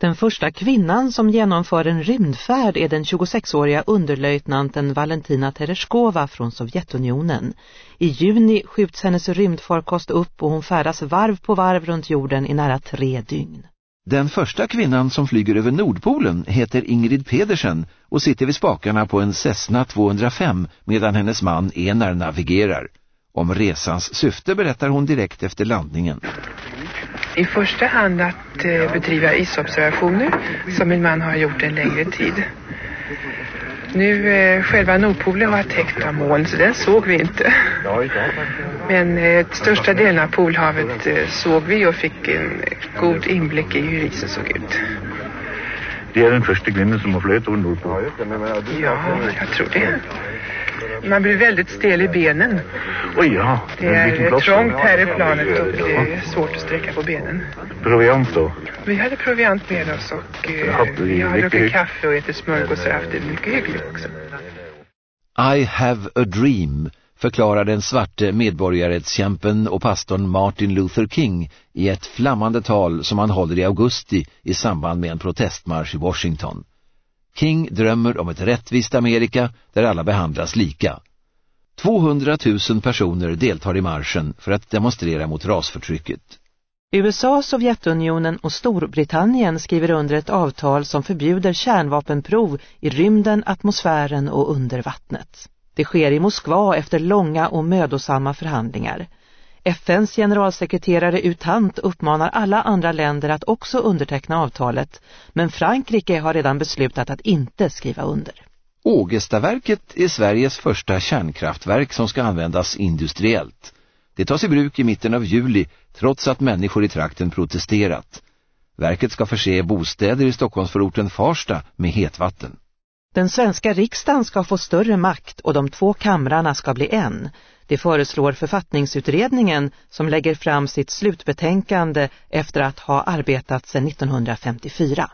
Den första kvinnan som genomför en rymdfärd är den 26-åriga underlöjtnanten Valentina Tereshkova från Sovjetunionen. I juni skjuts hennes rymdfarkost upp och hon färdas varv på varv runt jorden i nära tre dygn. Den första kvinnan som flyger över Nordpolen heter Ingrid Pedersen och sitter vid spakarna på en Cessna 205 medan hennes man Enar navigerar. Om resans syfte berättar hon direkt efter landningen. I första hand att eh, bedriva isobservationer som min man har gjort en längre tid. Nu eh, själva Nordpolen var täckt av moln så den såg vi inte. Men eh, största delen av Polhavet eh, såg vi och fick en god inblick i hur isen såg ut. Det är den första kvinnan som har flöjt under Nordpolen. Ja, jag tror det. Man blir väldigt stel i benen. Oj, ja. Det är trångt här i planet och det är svårt att sträcka på benen. Proviant då? Vi hade proviant med oss och eh, vi har druckit kaffe och ätit smörgås och haft det mycket hyggligt också. I have a dream förklarar den svarte medborgarrättskämpen och pastorn Martin Luther King i ett flammande tal som han håller i augusti i samband med en protestmarsch i Washington. King drömmer om ett rättvist Amerika där alla behandlas lika. 200 000 personer deltar i marschen för att demonstrera mot rasförtrycket. USA, Sovjetunionen och Storbritannien skriver under ett avtal som förbjuder kärnvapenprov i rymden, atmosfären och under vattnet. Det sker i Moskva efter långa och mödosamma förhandlingar. FNs generalsekreterare Utant uppmanar alla andra länder att också underteckna avtalet, men Frankrike har redan beslutat att inte skriva under. Ågestaverket är Sveriges första kärnkraftverk som ska användas industriellt. Det tas i bruk i mitten av juli trots att människor i trakten protesterat. Verket ska förse bostäder i Stockholmsförorten Farsta med hetvatten. Den svenska riksdagen ska få större makt och de två kamrarna ska bli en. Det föreslår författningsutredningen som lägger fram sitt slutbetänkande efter att ha arbetat sedan 1954.